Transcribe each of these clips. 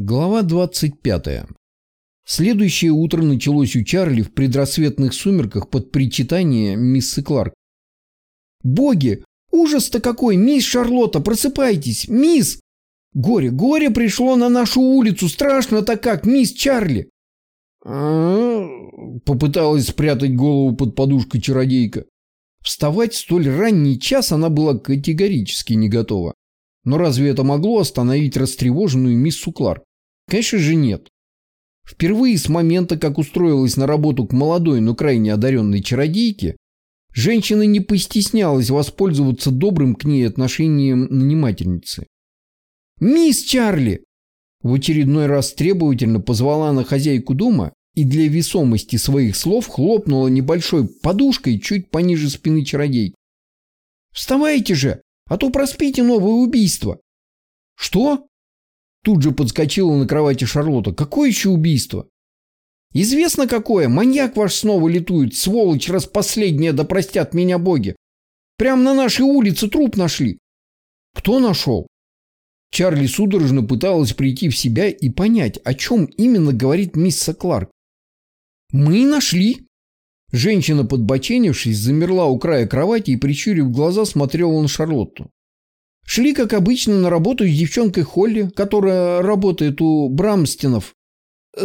Глава 25. Следующее утро началось у Чарли в предрассветных сумерках под причитание миссы Кларк. «Боги! Ужас-то какой! Мисс Шарлотта, просыпайтесь! Мисс! Горе, горе пришло на нашу улицу! Страшно-то как, мисс Чарли!» Попыталась спрятать голову под подушкой чародейка. Вставать в столь ранний час она была категорически не готова. Но разве это могло остановить растревоженную миссу Кларк? Конечно же нет. Впервые с момента, как устроилась на работу к молодой, но крайне одаренной чародейке, женщина не постеснялась воспользоваться добрым к ней отношением нанимательницы. «Мисс Чарли!» В очередной раз требовательно позвала она хозяйку дома и для весомости своих слов хлопнула небольшой подушкой чуть пониже спины чародейки. «Вставайте же, а то проспите новое убийство!» «Что?» Тут же подскочила на кровати Шарлотта. Какое еще убийство? Известно какое. Маньяк ваш снова летует. Сволочь распоследняя, да простят меня боги. Прямо на нашей улице труп нашли. Кто нашел? Чарли судорожно пыталась прийти в себя и понять, о чем именно говорит мисс Кларк. «Мы нашли!» Женщина, подбоченившись, замерла у края кровати и, прищурив глаза, смотрела на Шарлотту. Шли, как обычно, на работу с девчонкой Холли, которая работает у Брамстинов.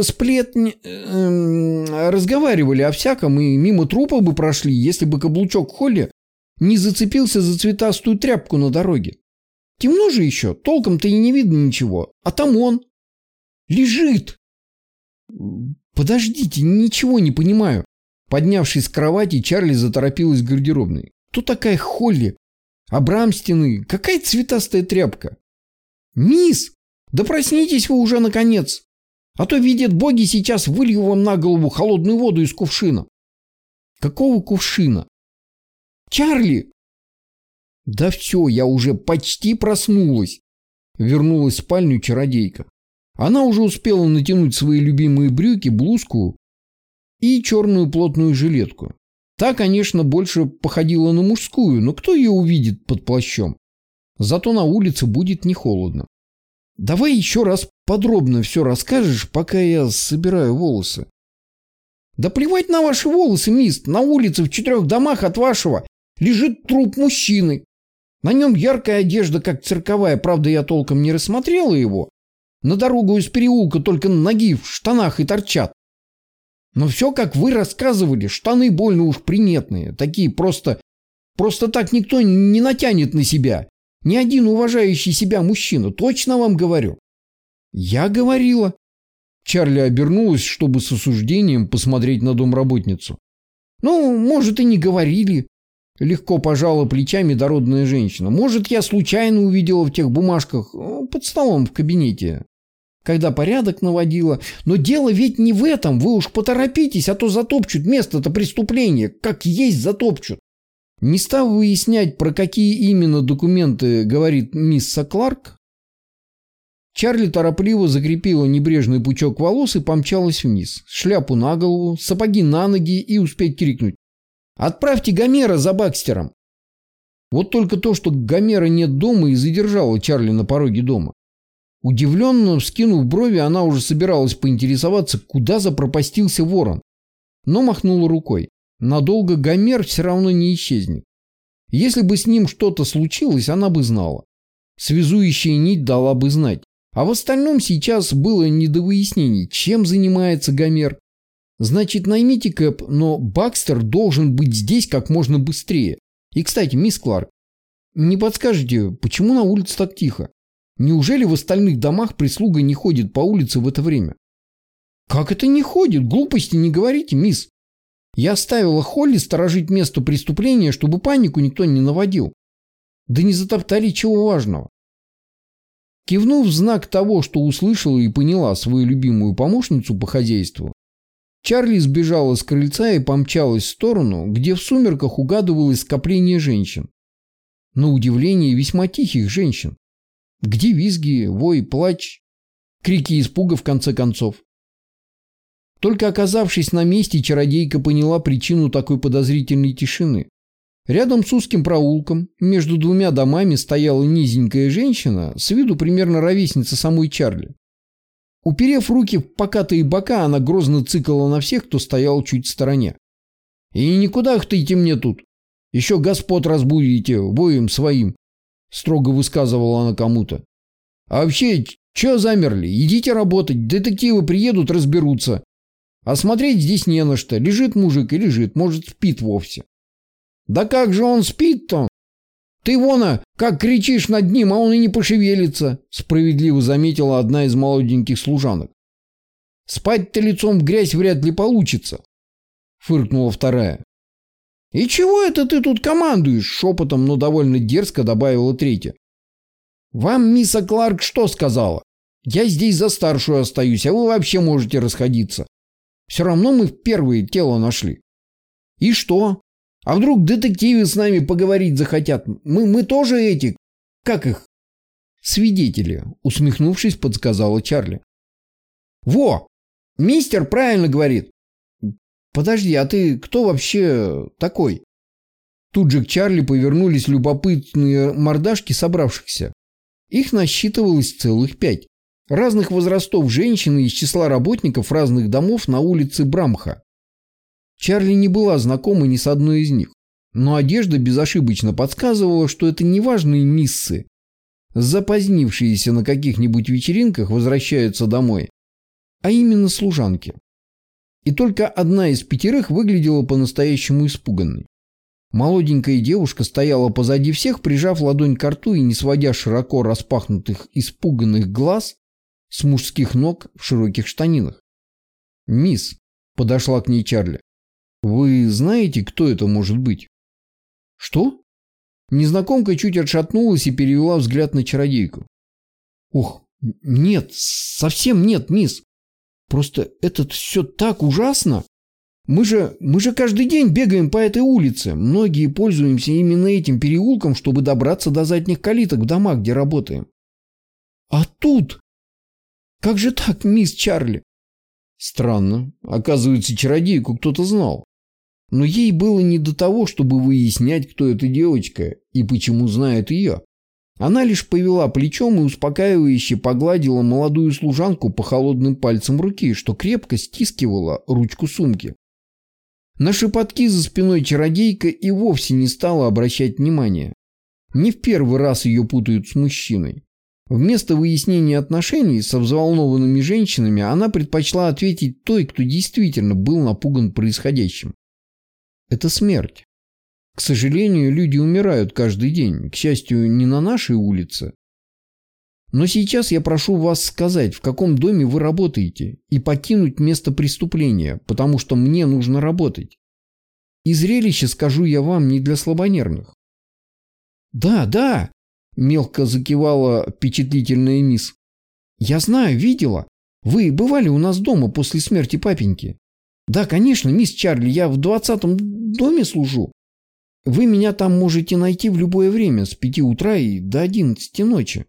Сплетни... Э, разговаривали о всяком и мимо трупа бы прошли, если бы каблучок Холли не зацепился за цветастую тряпку на дороге. Темно же еще, толком-то и не видно ничего. А там он. Лежит. Подождите, ничего не понимаю. Поднявшись с кровати, Чарли заторопилась к гардеробной. Кто такая Холли? Абрамстины, какая цветастая тряпка. Мисс, да проснитесь вы уже наконец. А то, видят боги, сейчас вылью вам на голову холодную воду из кувшина. Какого кувшина? Чарли! Да все, я уже почти проснулась. Вернулась в спальню чародейка. Она уже успела натянуть свои любимые брюки, блузку и черную плотную жилетку. Та, конечно, больше походила на мужскую, но кто ее увидит под плащом? Зато на улице будет не холодно. Давай еще раз подробно все расскажешь, пока я собираю волосы. Да плевать на ваши волосы, мист. На улице в четырех домах от вашего лежит труп мужчины. На нем яркая одежда, как цирковая, правда, я толком не рассмотрела его. На дорогу из переулка только ноги в штанах и торчат. Но все, как вы рассказывали, штаны больно уж приметные. Такие просто... Просто так никто не натянет на себя. Ни один уважающий себя мужчина, точно вам говорю. Я говорила. Чарли обернулась, чтобы с осуждением посмотреть на домработницу. Ну, может, и не говорили. Легко пожала плечами дородная женщина. Может, я случайно увидела в тех бумажках э, под столом в кабинете когда порядок наводила. Но дело ведь не в этом. Вы уж поторопитесь, а то затопчут место-то преступления. Как есть затопчут. Не став выяснять, про какие именно документы говорит мисс Кларк, Чарли торопливо закрепила небрежный пучок волос и помчалась вниз. Шляпу на голову, сапоги на ноги и успеть крикнуть. «Отправьте Гомера за Бакстером!» Вот только то, что Гомера нет дома и задержало Чарли на пороге дома. Удивленно вскинув брови, она уже собиралась поинтересоваться, куда запропастился ворон. Но махнула рукой. Надолго Гомер все равно не исчезнет. Если бы с ним что-то случилось, она бы знала. Связующая нить дала бы знать. А в остальном сейчас было не до выяснений, чем занимается Гомер. Значит, наймите Кэп, но Бакстер должен быть здесь как можно быстрее. И, кстати, мисс Кларк, не подскажете, почему на улице так тихо? Неужели в остальных домах прислуга не ходит по улице в это время? Как это не ходит? Глупости не говорите, мисс. Я оставила Холли сторожить место преступления, чтобы панику никто не наводил. Да не затоптали чего важного. Кивнув в знак того, что услышала и поняла свою любимую помощницу по хозяйству, Чарли сбежала с крыльца и помчалась в сторону, где в сумерках угадывалось скопление женщин. На удивление весьма тихих женщин. Где визги, вой, плач, крики испуга в конце концов? Только оказавшись на месте, чародейка поняла причину такой подозрительной тишины. Рядом с узким проулком, между двумя домами стояла низенькая женщина, с виду примерно ровесница самой Чарли. Уперев руки в покатые бока, она грозно цикала на всех, кто стоял чуть в стороне. «И никуда хтыйте мне тут. Еще господ разбудите, воем своим», — строго высказывала она кому-то. «А вообще, че замерли? Идите работать, детективы приедут, разберутся. А смотреть здесь не на что. Лежит мужик и лежит, может, спит вовсе». «Да как же он спит-то? Ты, вон, как кричишь над ним, а он и не пошевелится», справедливо заметила одна из молоденьких служанок. «Спать-то лицом в грязь вряд ли получится», фыркнула вторая. «И чего это ты тут командуешь?» шепотом, но довольно дерзко добавила третья. «Вам мисс Кларк что сказала? Я здесь за старшую остаюсь, а вы вообще можете расходиться. Все равно мы в первое тело нашли». «И что? А вдруг детективы с нами поговорить захотят? Мы, мы тоже эти... Как их? Свидетели, усмехнувшись, подсказала Чарли. Во! Мистер правильно говорит. Подожди, а ты кто вообще такой? Тут же к Чарли повернулись любопытные мордашки собравшихся. Их насчитывалось целых пять. Разных возрастов женщины из числа работников разных домов на улице Брамха. Чарли не была знакома ни с одной из них, но одежда безошибочно подсказывала, что это не важные миссы, запозднившиеся на каких-нибудь вечеринках возвращаются домой, а именно служанки. И только одна из пятерых выглядела по-настоящему испуганной. Молоденькая девушка стояла позади всех, прижав ладонь к рту и не сводя широко распахнутых испуганных глаз с мужских ног в широких штанинах. «Мисс», — подошла к ней Чарли, вы знаете, кто это может быть? Что? Незнакомка чуть отшатнулась и перевела взгляд на чародейку. Ох, нет, совсем нет, мисс. Просто это все так ужасно. Мы же, мы же каждый день бегаем по этой улице. Многие пользуемся именно этим переулком, чтобы добраться до задних калиток в домах, где работаем. А тут... Как же так, мисс Чарли? Странно. Оказывается, чародейку кто-то знал. Но ей было не до того, чтобы выяснять, кто эта девочка и почему знает ее. Она лишь повела плечом и успокаивающе погладила молодую служанку по холодным пальцам руки, что крепко стискивала ручку сумки. На шепотки за спиной чародейка и вовсе не стала обращать внимания. Не в первый раз ее путают с мужчиной. Вместо выяснения отношений со взволнованными женщинами она предпочла ответить той, кто действительно был напуган происходящим. Это смерть. К сожалению, люди умирают каждый день. К счастью, не на нашей улице. Но сейчас я прошу вас сказать, в каком доме вы работаете, и покинуть место преступления, потому что мне нужно работать. И зрелище, скажу я вам, не для слабонервных. Да, да, мелко закивала впечатлительная мисс. Я знаю, видела. Вы бывали у нас дома после смерти папеньки. Да, конечно, мисс Чарли, я в двадцатом доме служу. Вы меня там можете найти в любое время, с пяти утра и до одиннадцати ночи.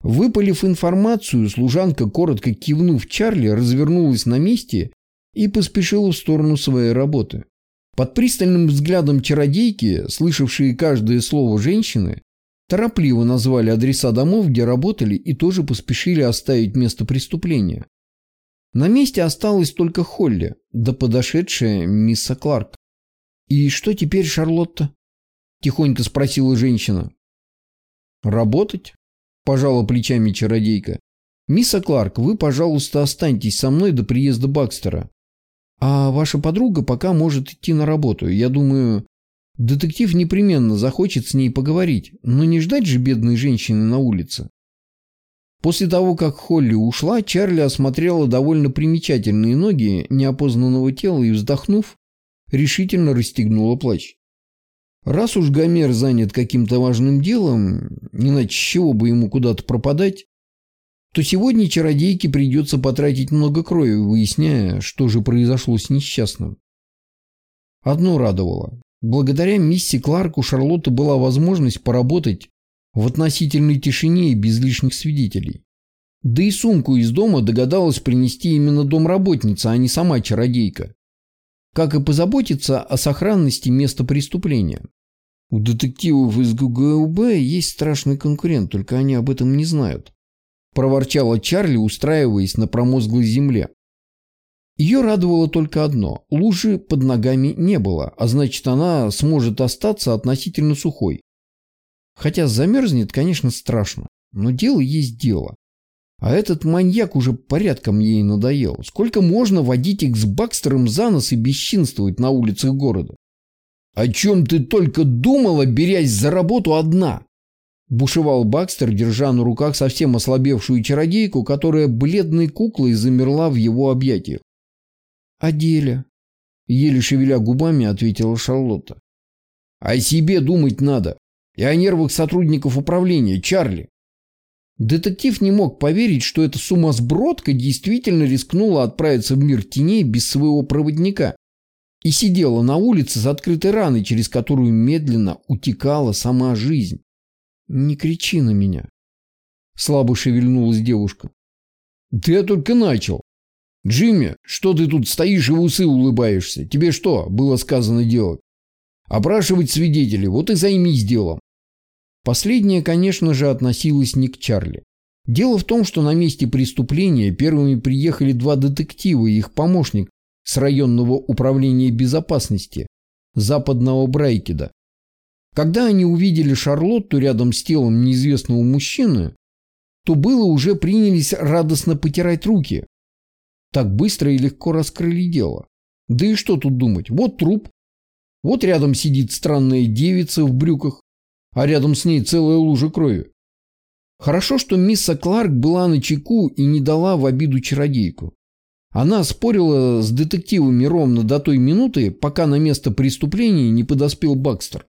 Выпалив информацию, служанка, коротко кивнув Чарли, развернулась на месте и поспешила в сторону своей работы. Под пристальным взглядом чародейки, слышавшие каждое слово женщины, торопливо назвали адреса домов, где работали, и тоже поспешили оставить место преступления. На месте осталась только Холли, да подошедшая мисса Кларк. «И что теперь, Шарлотта?» – тихонько спросила женщина. «Работать?» – пожала плечами чародейка. «Мисса Кларк, вы, пожалуйста, останьтесь со мной до приезда Бакстера. А ваша подруга пока может идти на работу. Я думаю, детектив непременно захочет с ней поговорить, но не ждать же бедной женщины на улице». После того, как Холли ушла, Чарли осмотрела довольно примечательные ноги неопознанного тела и, вздохнув, решительно расстегнула плащ. Раз уж Гомер занят каким-то важным делом, иначе чего бы ему куда-то пропадать, то сегодня чародейке придется потратить много крови, выясняя, что же произошло с несчастным. Одно радовало. Благодаря мисси Кларку у Шарлотты была возможность поработать в относительной тишине и без лишних свидетелей. Да и сумку из дома догадалась принести именно домработница, а не сама чародейка. Как и позаботиться о сохранности места преступления. У детективов из ГГУБ есть страшный конкурент, только они об этом не знают. проворчала Чарли, устраиваясь на промозглой земле. Ее радовало только одно – лужи под ногами не было, а значит она сможет остаться относительно сухой. Хотя замерзнет, конечно, страшно, но дело есть дело. А этот маньяк уже порядком ей надоел. Сколько можно водить их с Бакстером за нос и бесчинствовать на улицах города? «О чем ты только думала, берясь за работу одна?» Бушевал Бакстер, держа на руках совсем ослабевшую чародейку, которая бледной куклой замерла в его объятиях. «О деле», — еле шевеля губами ответила Шарлотта. «О себе думать надо. И о нервах сотрудников управления, Чарли. Детектив не мог поверить, что эта сумасбродка действительно рискнула отправиться в мир теней без своего проводника и сидела на улице с открытой раной, через которую медленно утекала сама жизнь. «Не кричи на меня», — слабо шевельнулась девушка. «Да я только начал. Джимми, что ты тут стоишь и в усы улыбаешься? Тебе что, было сказано делать? Опрашивать свидетелей, вот и займись делом. Последнее, конечно же, относилось не к Чарли. Дело в том, что на месте преступления первыми приехали два детектива и их помощник с районного управления безопасности западного Брайкеда. Когда они увидели Шарлотту рядом с телом неизвестного мужчины, то было уже принялись радостно потирать руки. Так быстро и легко раскрыли дело. Да и что тут думать, вот труп, вот рядом сидит странная девица в брюках, а рядом с ней целая лужа крови. Хорошо, что мисса Кларк была на чеку и не дала в обиду чародейку. Она спорила с детективами ровно до той минуты, пока на место преступления не подоспел Бакстер.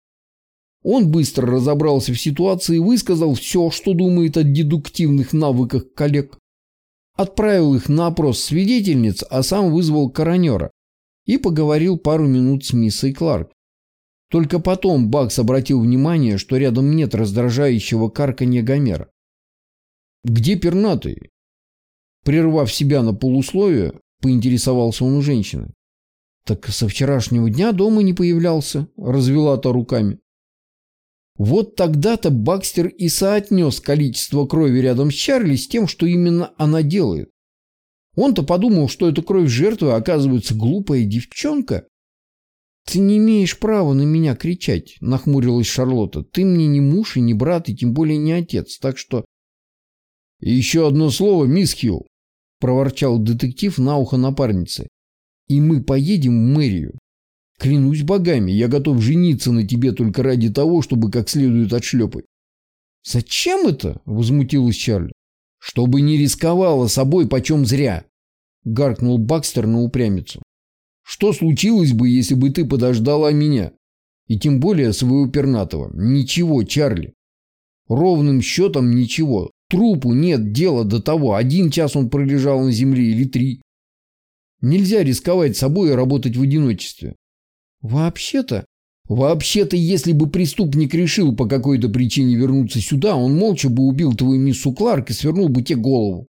Он быстро разобрался в ситуации и высказал все, что думает о дедуктивных навыках коллег. Отправил их на опрос свидетельниц, а сам вызвал коронера и поговорил пару минут с миссой Кларк. Только потом Бакс обратил внимание, что рядом нет раздражающего карканья Гомера. «Где пернатый?» Прервав себя на полусловие, поинтересовался он у женщины. «Так со вчерашнего дня дома не появлялся», — развела-то руками. Вот тогда-то Бакстер и соотнес количество крови рядом с Чарли с тем, что именно она делает. Он-то подумал, что это кровь жертвы, оказывается глупая девчонка, «Ты не имеешь права на меня кричать», — нахмурилась Шарлотта. «Ты мне не муж и не брат, и тем более не отец, так что...» «И еще одно слово, мисс Хилл», — проворчал детектив на ухо напарницы. «И мы поедем в мэрию. Клянусь богами, я готов жениться на тебе только ради того, чтобы как следует отшлепать». «Зачем это?» — возмутилась Чарли. «Чтобы не рисковала собой почем зря», — гаркнул Бакстер на упрямицу. Что случилось бы, если бы ты подождала меня? И тем более своего пернатого. Ничего, Чарли. Ровным счетом ничего. Трупу нет дела до того, один час он пролежал на земле или три. Нельзя рисковать собой и работать в одиночестве. Вообще-то, вообще-то, если бы преступник решил по какой-то причине вернуться сюда, он молча бы убил твою миссу Кларк и свернул бы тебе голову.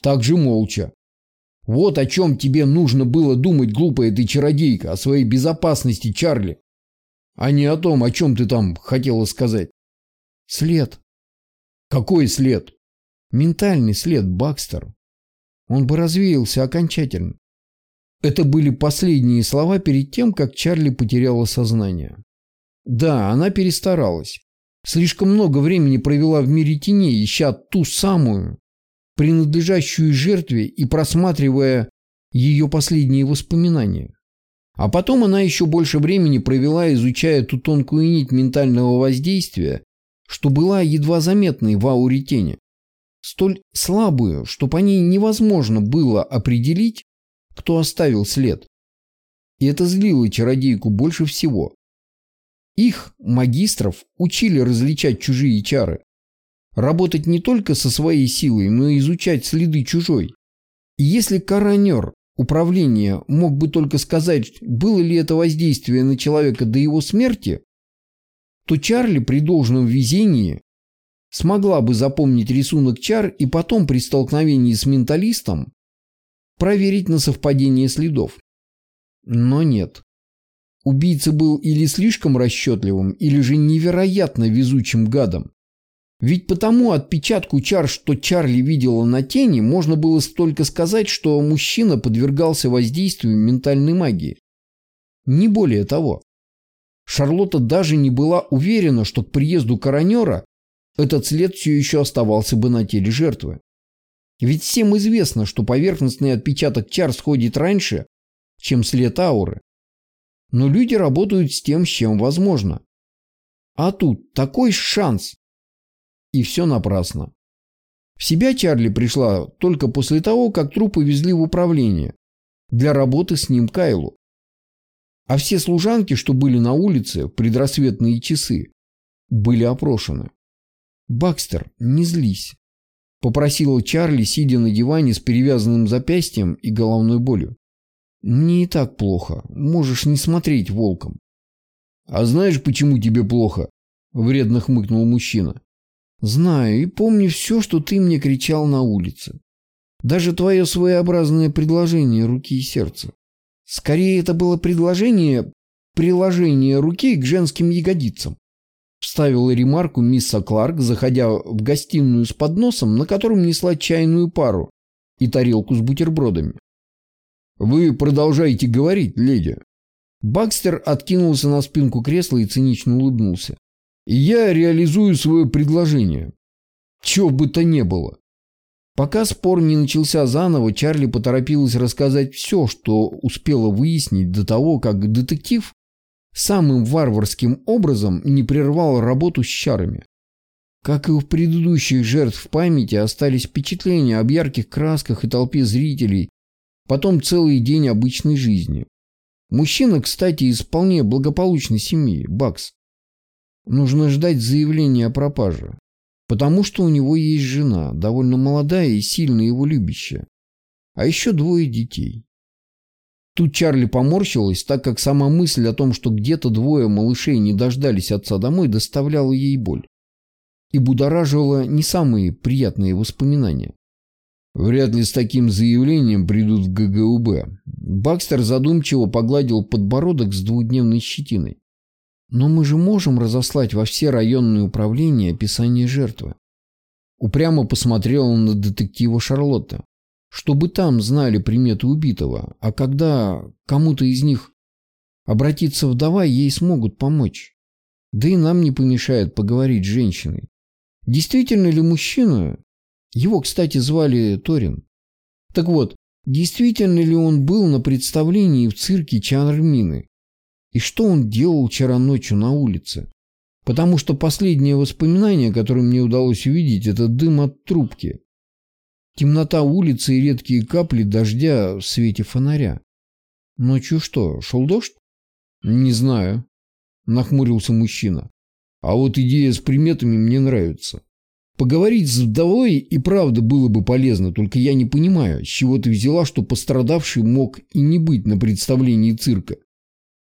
Так же молча. Вот о чем тебе нужно было думать, глупая ты чародейка, о своей безопасности, Чарли. А не о том, о чем ты там хотела сказать. След. Какой след? Ментальный след, Бакстер. Он бы развеялся окончательно. Это были последние слова перед тем, как Чарли потеряла сознание. Да, она перестаралась. Слишком много времени провела в мире теней, ища ту самую, принадлежащую жертве и просматривая ее последние воспоминания. А потом она еще больше времени провела, изучая ту тонкую нить ментального воздействия, что была едва заметной в ауре тени. Столь слабую, что по ней невозможно было определить, кто оставил след. И это злило чародейку больше всего. Их, магистров, учили различать чужие чары. Работать не только со своей силой, но и изучать следы чужой. И если коронер управления мог бы только сказать, было ли это воздействие на человека до его смерти, то Чарли при должном везении смогла бы запомнить рисунок чар и потом при столкновении с менталистом проверить на совпадение следов. Но нет. Убийца был или слишком расчетливым, или же невероятно везучим гадом. Ведь по тому отпечатку чар, что Чарли видела на тени, можно было только сказать, что мужчина подвергался воздействию ментальной магии. Не более того. Шарлотта даже не была уверена, что к приезду коронера этот след все еще оставался бы на теле жертвы. Ведь всем известно, что поверхностный отпечаток чар сходит раньше, чем след ауры. Но люди работают с тем, с чем возможно. А тут такой шанс. И все напрасно. В себя Чарли пришла только после того, как труп повезли в управление для работы с ним Кайлу. А все служанки, что были на улице в предрассветные часы, были опрошены. «Бакстер, не злись», – попросила Чарли, сидя на диване с перевязанным запястьем и головной болью. «Мне и так плохо. Можешь не смотреть волком». «А знаешь, почему тебе плохо?» – вредно хмыкнул мужчина. «Знаю и помню все, что ты мне кричал на улице. Даже твое своеобразное предложение руки и сердца. Скорее, это было предложение приложения руки к женским ягодицам. Вставила ремарку мисса Кларк, заходя в гостиную с подносом, на котором несла чайную пару и тарелку с бутербродами. «Вы продолжаете говорить, леди». Бакстер откинулся на спинку кресла и цинично улыбнулся. «Я реализую свое предложение. Чего бы то ни было. Пока спор не начался заново, Чарли поторопилась рассказать все, что успела выяснить до того, как детектив самым варварским образом не прервал работу с чарами. Как и у предыдущих жертв памяти остались впечатления об ярких красках и толпе зрителей, потом целый день обычной жизни. Мужчина, кстати, из вполне благополучной семьи, Бакс. Нужно ждать заявления о пропаже. Потому что у него есть жена, довольно молодая и сильно его любящая. А еще двое детей. Тут Чарли поморщилась, так как сама мысль о том, что где-то двое малышей не дождались отца домой, доставляла ей боль. И будораживала не самые приятные воспоминания. Вряд ли с таким заявлением придут в ГГУБ. Бакстер задумчиво погладил подбородок с двухдневной щетиной. Но мы же можем разослать во все районные управления описание жертвы. Упрямо посмотрела на детектива Шарлотта. Чтобы там знали приметы убитого, а когда кому-то из них обратиться вдова, ей смогут помочь. Да и нам не помешает поговорить с женщиной. Действительно ли мужчина, его, кстати, звали Торин, так вот, действительно ли он был на представлении в цирке Чанармины? И что он делал вчера ночью на улице? Потому что последнее воспоминание, которое мне удалось увидеть, это дым от трубки. Темнота улицы и редкие капли дождя в свете фонаря. Ночью что, шел дождь? Не знаю, нахмурился мужчина. А вот идея с приметами мне нравится. Поговорить с вдовой и правда было бы полезно, только я не понимаю, с чего ты взяла, что пострадавший мог и не быть на представлении цирка.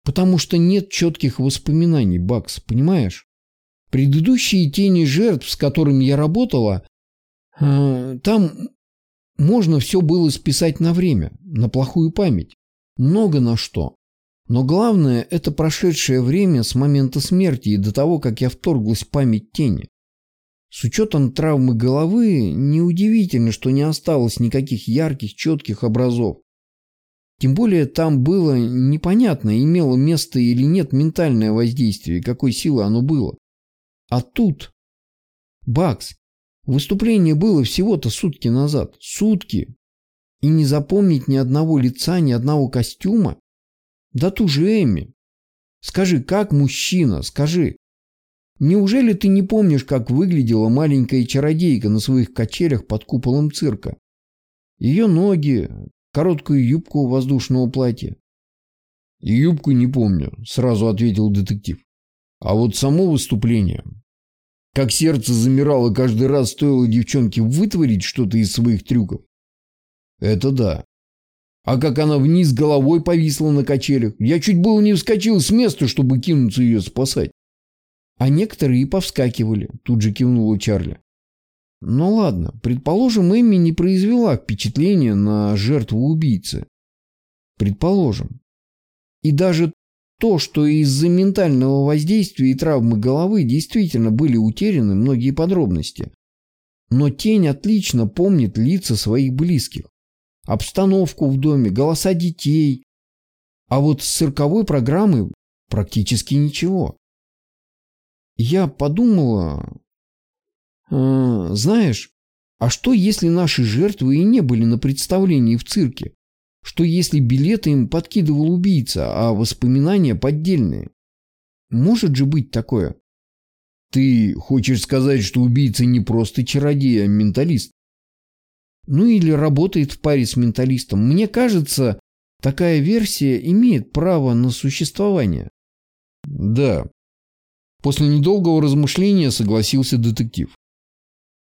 Потому что нет четких воспоминаний, Бакс, понимаешь? Предыдущие тени жертв, с которыми я работала, э, там можно все было списать на время, на плохую память. Много на что. Но главное – это прошедшее время с момента смерти и до того, как я вторглась в память тени. С учетом травмы головы, неудивительно, что не осталось никаких ярких, четких образов. Тем более там было непонятно, имело место или нет ментальное воздействие, какой силы оно было. А тут... Бакс, выступление было всего-то сутки назад. Сутки. И не запомнить ни одного лица, ни одного костюма? Да ту же Эми. Скажи, как мужчина, скажи. Неужели ты не помнишь, как выглядела маленькая чародейка на своих качелях под куполом цирка? Ее ноги, короткую юбку воздушного платья. «Юбку не помню», – сразу ответил детектив. «А вот само выступление. Как сердце замирало каждый раз, стоило девчонке вытворить что-то из своих трюков. Это да. А как она вниз головой повисла на качелях. Я чуть было не вскочил с места, чтобы кинуться ее спасать. А некоторые и повскакивали, тут же кивнула Чарли. Ну ладно, предположим, Эмми не произвела впечатления на жертву убийцы. Предположим. И даже то, что из-за ментального воздействия и травмы головы действительно были утеряны многие подробности. Но тень отлично помнит лица своих близких, обстановку в доме, голоса детей. А вот с цирковой программы практически ничего. Я подумала, э, знаешь, а что если наши жертвы и не были на представлении в цирке? Что если билеты им подкидывал убийца, а воспоминания поддельные? Может же быть такое? Ты хочешь сказать, что убийца не просто чародей, а менталист? Ну или работает в паре с менталистом. Мне кажется, такая версия имеет право на существование. Да. После недолгого размышления согласился детектив.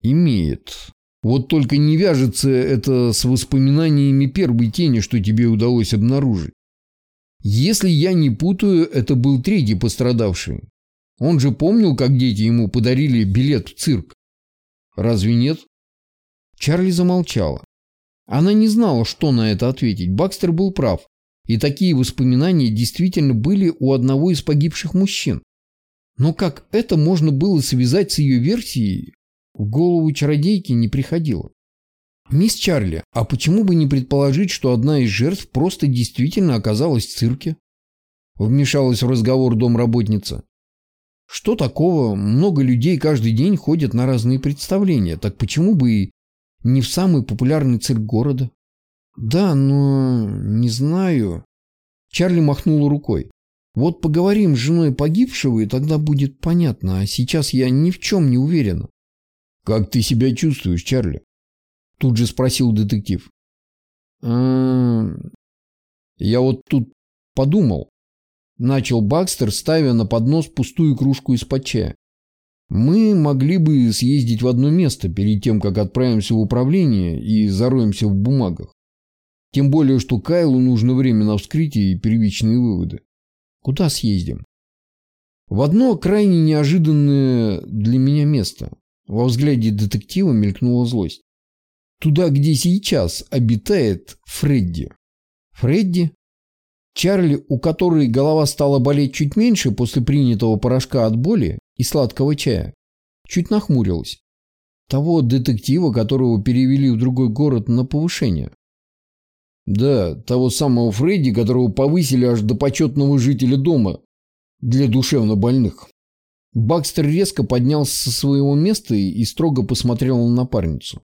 Имеет. Вот только не вяжется это с воспоминаниями первой тени, что тебе удалось обнаружить. Если я не путаю, это был третий пострадавший. Он же помнил, как дети ему подарили билет в цирк. Разве нет? Чарли замолчала. Она не знала, что на это ответить. Бакстер был прав. И такие воспоминания действительно были у одного из погибших мужчин. Но как это можно было связать с ее версией, в голову чародейки не приходило. «Мисс Чарли, а почему бы не предположить, что одна из жертв просто действительно оказалась в цирке?» Вмешалась в разговор домработница. «Что такого? Много людей каждый день ходят на разные представления. Так почему бы и не в самый популярный цирк города?» «Да, но... не знаю...» Чарли махнула рукой. «Вот поговорим с женой погибшего, и тогда будет понятно, а сейчас я ни в чем не уверена». «Как ты себя чувствуешь, Чарли?» Тут же спросил детектив. «Я вот тут подумал». Начал Бакстер, ставя на поднос пустую кружку из-под чая. «Мы могли бы съездить в одно место перед тем, как отправимся в управление и зароемся в бумагах. Тем более, что Кайлу нужно время на вскрытие и первичные выводы. Куда съездим?» В одно крайне неожиданное для меня место. Во взгляде детектива мелькнула злость. Туда, где сейчас обитает Фредди. Фредди? Чарли, у которой голова стала болеть чуть меньше после принятого порошка от боли и сладкого чая, чуть нахмурилась. Того детектива, которого перевели в другой город на повышение. Да, того самого Фредди, которого повысили аж до почетного жителя дома для душевно больных. Бакстер резко поднялся со своего места и строго посмотрел на напарницу.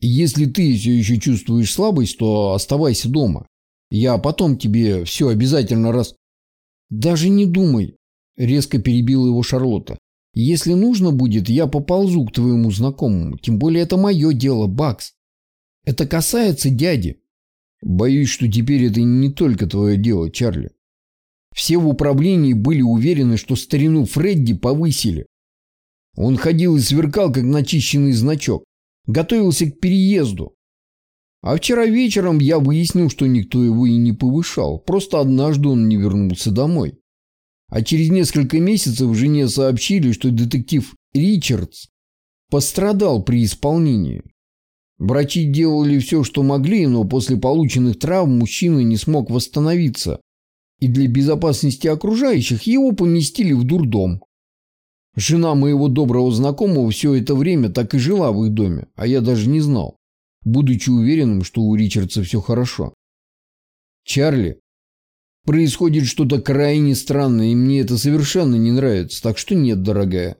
«Если ты все еще чувствуешь слабость, то оставайся дома. Я потом тебе все обязательно раз...» «Даже не думай», — резко перебила его Шарлотта. «Если нужно будет, я поползу к твоему знакомому. Тем более это мое дело, Бакс. Это касается дяди». «Боюсь, что теперь это не только твое дело, Чарли. Все в управлении были уверены, что старину Фредди повысили. Он ходил и сверкал, как начищенный значок. Готовился к переезду. А вчера вечером я выяснил, что никто его и не повышал. Просто однажды он не вернулся домой. А через несколько месяцев жене сообщили, что детектив Ричардс пострадал при исполнении. Врачи делали все, что могли, но после полученных травм мужчина не смог восстановиться и для безопасности окружающих его поместили в дурдом. Жена моего доброго знакомого все это время так и жила в их доме, а я даже не знал, будучи уверенным, что у Ричардса все хорошо. Чарли, происходит что-то крайне странное, и мне это совершенно не нравится, так что нет, дорогая.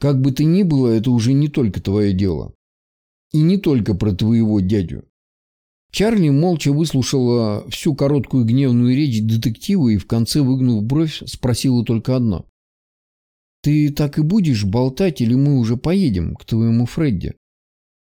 Как бы то ни было, это уже не только твое дело. И не только про твоего дядю. Чарли молча выслушала всю короткую гневную речь детектива и в конце, выгнув бровь, спросила только одно. «Ты так и будешь болтать, или мы уже поедем к твоему Фредди?»